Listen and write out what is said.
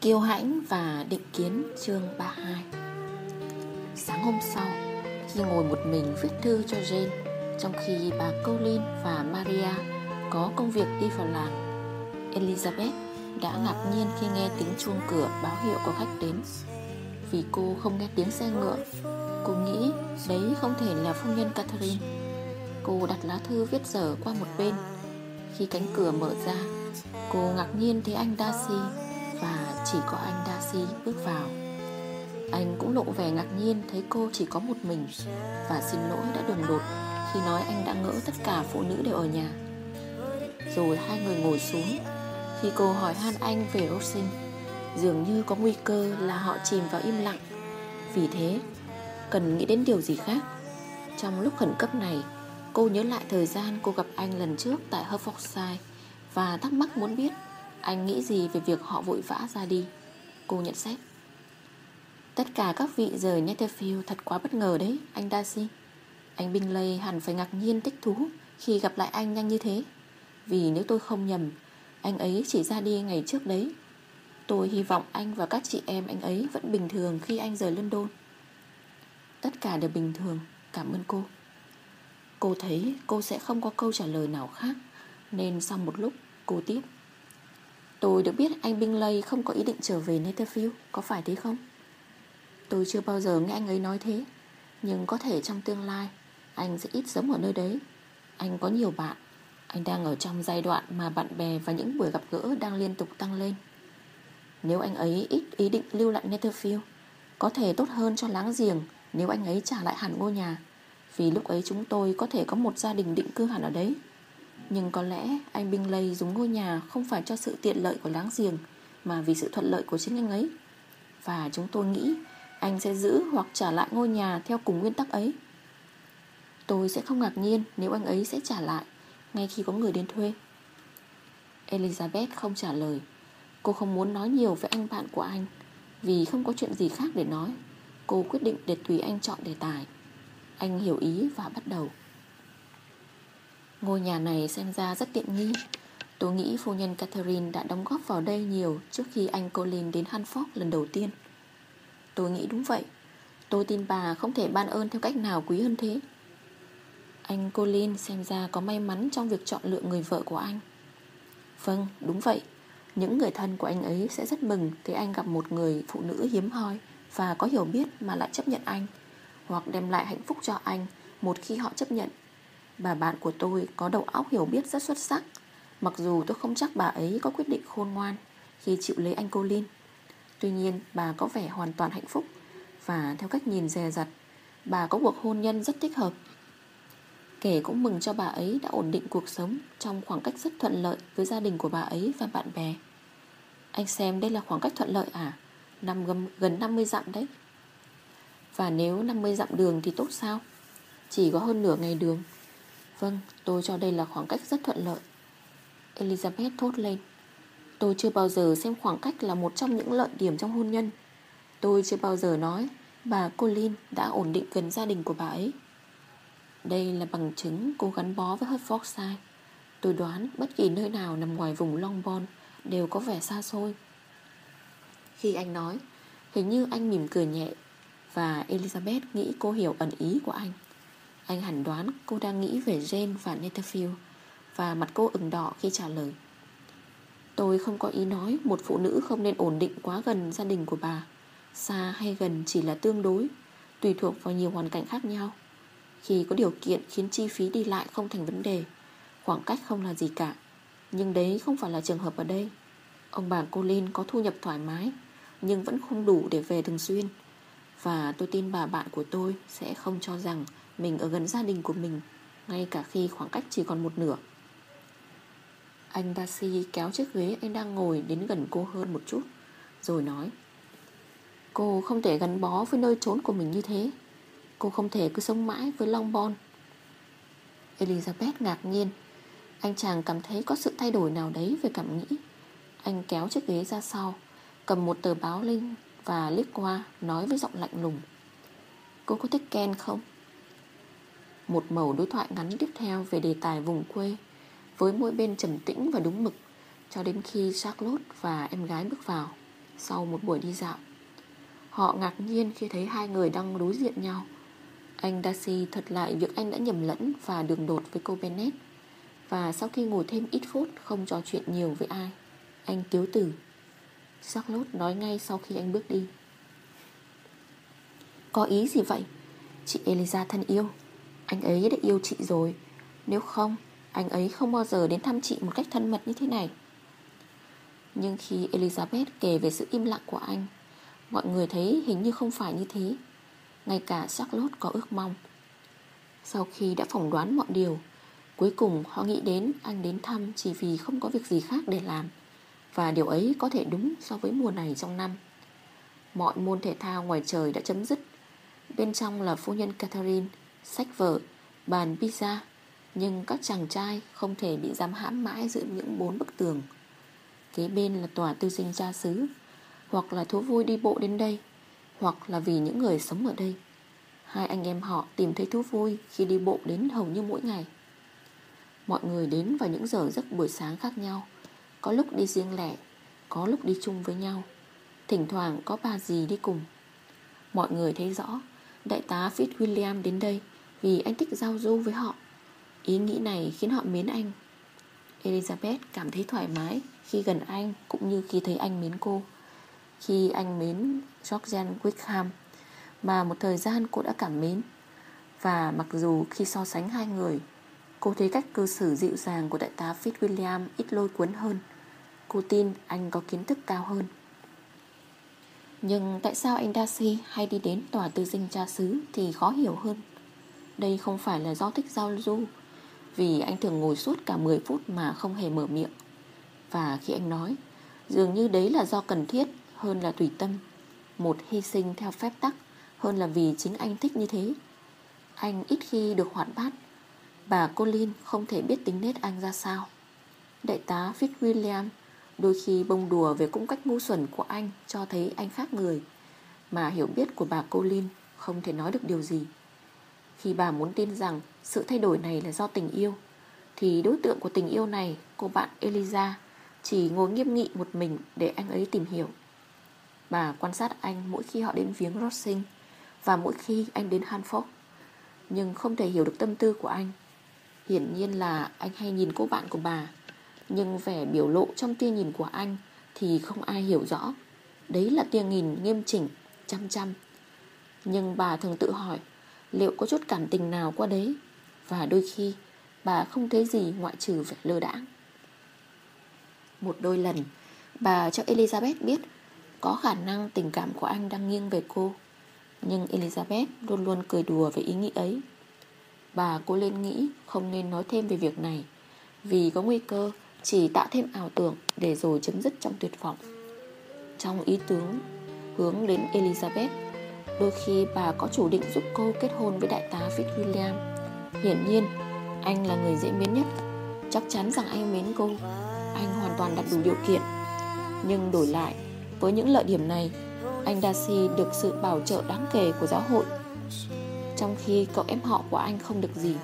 Kiêu hãnh và định kiến, chương 32 Sáng hôm sau, Khi ngồi một mình viết thư cho Jane, Trong khi bà Colin và Maria Có công việc đi vào làng, Elizabeth đã ngạc nhiên khi nghe tiếng chuông cửa báo hiệu có khách đến. Vì cô không nghe tiếng xe ngựa, Cô nghĩ đấy không thể là phu nhân Catherine. Cô đặt lá thư viết dở qua một bên. Khi cánh cửa mở ra, Cô ngạc nhiên thấy anh Darcy và chỉ có anh Darcy bước vào. Anh cũng lộ vẻ ngạc nhiên thấy cô chỉ có một mình Và xin lỗi đã đường đột Khi nói anh đã ngỡ tất cả phụ nữ đều ở nhà. Rồi hai người ngồi xuống, Khi cô hỏi han anh về Rosin Dường như có nguy cơ là họ chìm vào im lặng. Vì thế, Cần nghĩ đến điều gì khác? Trong lúc khẩn cấp này, Cô nhớ lại thời gian cô gặp anh lần trước tại Hertfordshire Và thắc mắc muốn biết anh nghĩ gì về việc họ vội vã ra đi? Cô nhận xét. Tất cả các vị rời Netherfield thật quá bất ngờ đấy, Anh Darcy. Anh Bingley hẳn phải ngạc nhiên thích thú Khi gặp lại anh nhanh như thế. Vì nếu tôi không nhầm, Anh ấy chỉ ra đi ngày trước đấy. Tôi hy vọng anh và các chị em anh ấy Vẫn bình thường khi anh rời London. Tất cả đều bình thường, Cảm ơn cô. Cô thấy cô sẽ không có câu trả lời nào khác, Nên sau một lúc, cô tiếp. Tôi được biết anh Bingley không có ý định trở về Netherfield, Có phải thế không? Tôi chưa bao giờ nghe anh ấy nói thế, Nhưng có thể trong tương lai, Anh sẽ ít sống ở nơi đấy. Anh có nhiều bạn, Anh đang ở trong giai đoạn mà bạn bè và những buổi gặp gỡ đang liên tục tăng lên. Nếu anh ấy ít ý định lưu lại Netherfield, Có thể tốt hơn cho láng giềng Nếu anh ấy trả lại hẳn ngôi nhà, Vì lúc ấy chúng tôi có thể có một gia đình định cư hẳn ở đấy. Nhưng có lẽ anh Bingley dùng ngôi nhà Không phải cho sự tiện lợi của láng giềng, Mà vì sự thuận lợi của chính anh ấy. Và chúng tôi nghĩ anh sẽ giữ hoặc trả lại ngôi nhà theo cùng nguyên tắc ấy. Tôi sẽ không ngạc nhiên nếu anh ấy sẽ trả lại, Ngay khi có người đến thuê. Elizabeth không trả lời. Cô không muốn nói nhiều với anh bạn của anh, Vì không có chuyện gì khác để nói. Cô quyết định để tùy anh chọn đề tài. Anh hiểu ý và bắt đầu. Ngôi nhà này xem ra rất tiện nghi. Tôi nghĩ phu nhân Catherine đã đóng góp vào đây nhiều Trước khi anh Colin đến Hanford lần đầu tiên. Tôi nghĩ đúng vậy. Tôi tin bà không thể ban ơn theo cách nào quý hơn thế. Anh Colin xem ra có may mắn trong việc chọn lựa người vợ của anh. Vâng, đúng vậy. Những người thân của anh ấy sẽ rất mừng Thế anh gặp một người phụ nữ hiếm hoi Và có hiểu biết mà lại chấp nhận anh Hoặc đem lại hạnh phúc cho anh Một khi họ chấp nhận. Bà bạn của tôi có đầu óc hiểu biết rất xuất sắc. Mặc dù tôi không chắc bà ấy có quyết định khôn ngoan Khi chịu lấy anh cô lin Tuy nhiên bà có vẻ hoàn toàn hạnh phúc. Và theo cách nhìn dè dặt Bà có cuộc hôn nhân rất thích hợp. Kể cũng mừng cho bà ấy đã ổn định cuộc sống Trong khoảng cách rất thuận lợi Với gia đình của bà ấy và bạn bè. Anh xem đây là khoảng cách thuận lợi à? Nằm gần, gần 50 dặm đấy. Và nếu 50 dặm đường thì tốt sao? Chỉ có hơn nửa ngày đường. Vâng tôi cho đây là khoảng cách rất thuận lợi. Elizabeth thốt lên. Tôi chưa bao giờ xem khoảng cách là một trong những lợi điểm trong hôn nhân. Tôi chưa bao giờ nói, Bà Colin đã ổn định gần gia đình của bà ấy. Đây là bằng chứng cô gắn bó với Hertfordshire Tôi đoán bất kỳ nơi nào nằm ngoài vùng Longbourn Đều có vẻ xa xôi. Khi anh nói, Hình như anh mỉm cười nhẹ Và Elizabeth nghĩ cô hiểu ẩn ý của anh. Anh hẳn đoán cô đang nghĩ về Jane và Netherfield, Và mặt cô ửng đỏ khi trả lời. Tôi không có ý nói một phụ nữ không nên ổn định quá gần gia đình của bà. Xa hay gần chỉ là tương đối, Tùy thuộc vào nhiều hoàn cảnh khác nhau. Khi có điều kiện khiến chi phí đi lại không thành vấn đề, Khoảng cách không là gì cả. Nhưng đấy không phải là trường hợp ở đây. Ông bà Colin có thu nhập thoải mái, Nhưng vẫn không đủ để về thường xuyên. Và tôi tin bà bạn của tôi sẽ không cho rằng Mình ở gần gia đình của mình, Ngay cả khi khoảng cách chỉ còn một nửa. Anh Darcy kéo chiếc ghế anh đang ngồi đến gần cô hơn một chút, Rồi nói, Cô không thể gắn bó với nơi trốn của mình như thế. Cô không thể cứ sống mãi với Longbourn Elizabeth ngạc nhiên. Anh chàng cảm thấy có sự thay đổi nào đấy về cảm nghĩ. Anh kéo chiếc ghế ra sau, Cầm một tờ báo lên và liếc qua, Nói với giọng lạnh lùng Cô có thích Ken không? Một mẩu đối thoại ngắn tiếp theo Về đề tài vùng quê, với mỗi bên trầm tĩnh và đúng mực, cho đến khi Charlotte và em gái bước vào. Sau một buổi đi dạo Họ ngạc nhiên khi thấy hai người đang đối diện nhau Anh Darcy thật lại việc anh đã nhầm lẫn Và đường đột với cô Bennett Và sau khi ngồi thêm ít phút Không trò chuyện nhiều với ai, Anh tiếu tử Charlotte nói ngay sau khi anh bước đi. Có ý gì vậy? Chị Eliza thân yêu. Anh ấy đã yêu chị rồi. Nếu không, Anh ấy không bao giờ đến thăm chị một cách thân mật như thế này. Nhưng khi Elizabeth kể về sự im lặng của anh, Mọi người thấy hình như không phải như thế. Ngay cả Charlotte có ước mong. Sau khi đã phỏng đoán mọi điều, Cuối cùng họ nghĩ đến anh đến thăm chỉ vì không có việc gì khác để làm. Và điều ấy có thể đúng so với mùa này trong năm. Mọi môn thể thao ngoài trời đã chấm dứt. Bên trong là phu nhân Catherine Sách vở, bàn pizza Nhưng các chàng trai không thể bị giam hãm mãi giữa những bốn bức tường. Kế bên là tòa tư sinh cha xứ Hoặc là thú vui đi bộ đến đây Hoặc là vì những người sống ở đây. Hai anh em họ tìm thấy thú vui Khi đi bộ đến hầu như mỗi ngày. Mọi người đến vào những giờ giấc buổi sáng khác nhau có lúc đi riêng lẻ, Có lúc đi chung với nhau. Thỉnh thoảng có bà gì đi cùng. Mọi người thấy rõ, Đại tá Fitzwilliam đến đây Vì anh thích giao du với họ. Ý nghĩ này khiến họ mến anh. Elizabeth cảm thấy thoải mái Khi gần anh cũng như khi thấy anh mến cô. Khi anh mến Georgian Wickham, Mà một thời gian cô đã cảm mến. Và mặc dù khi so sánh hai người Cô thấy cách cư xử dịu dàng của đại tá Fitzwilliam ít lôi cuốn hơn. Cô tin anh có kiến thức cao hơn. Nhưng tại sao anh Darcy hay đi đến tòa tư dinh cha xứ thì khó hiểu hơn? Đây không phải là do thích giao du, Vì anh thường ngồi suốt cả 10 phút mà không hề mở miệng. Và khi anh nói, Dường như đấy là do cần thiết hơn là tùy tâm. Một hy sinh theo phép tắc hơn là vì chính anh thích như thế. Anh ít khi được hoạt bát Bà Colin không thể biết tính nết anh ra sao. Đại tá Fitzwilliam Đôi khi bông đùa về cung cách ngu xuẩn của anh Cho thấy anh khác người, Mà hiểu biết của bà Colin Không thể nói được điều gì. Khi bà muốn tin rằng Sự thay đổi này là do tình yêu, Thì đối tượng của tình yêu này, Cô bạn Eliza, Chỉ ngồi nghiêm nghị một mình để anh ấy tìm hiểu. Bà quan sát anh mỗi khi họ đến viếng Rossing Và mỗi khi anh đến Hanford, Nhưng không thể hiểu được tâm tư của anh. Hiển nhiên là anh hay nhìn cô bạn của bà. Nhưng vẻ biểu lộ trong tia nhìn của anh Thì không ai hiểu rõ. Đấy là tia nhìn nghiêm chỉnh, Chăm chăm. Nhưng bà thường tự hỏi, Liệu có chút cảm tình nào qua đấy? Và đôi khi, bà không thấy gì ngoại trừ vẻ lơ đãng. Một đôi lần, Bà cho Elizabeth biết Có khả năng tình cảm của anh đang nghiêng về cô. Nhưng Elizabeth luôn luôn cười đùa về ý nghĩ ấy. Bà cô lên nghĩ không nên nói thêm về việc này. Vì có nguy cơ, chỉ tạo thêm ảo tưởng Để rồi chấm dứt trong tuyệt vọng. Trong ý tướng hướng đến Elizabeth, Đôi khi bà có chủ định giúp cô kết hôn với đại tá Fitzwilliam Hiển nhiên, Anh là người dễ mến nhất. Chắc chắn rằng anh mến cô. Anh hoàn toàn đặt đủ điều kiện. Nhưng đổi lại, Với những lợi điểm này, Anh Darcy được sự bảo trợ đáng kể của giáo hội trong khi cậu em họ của anh không được gì.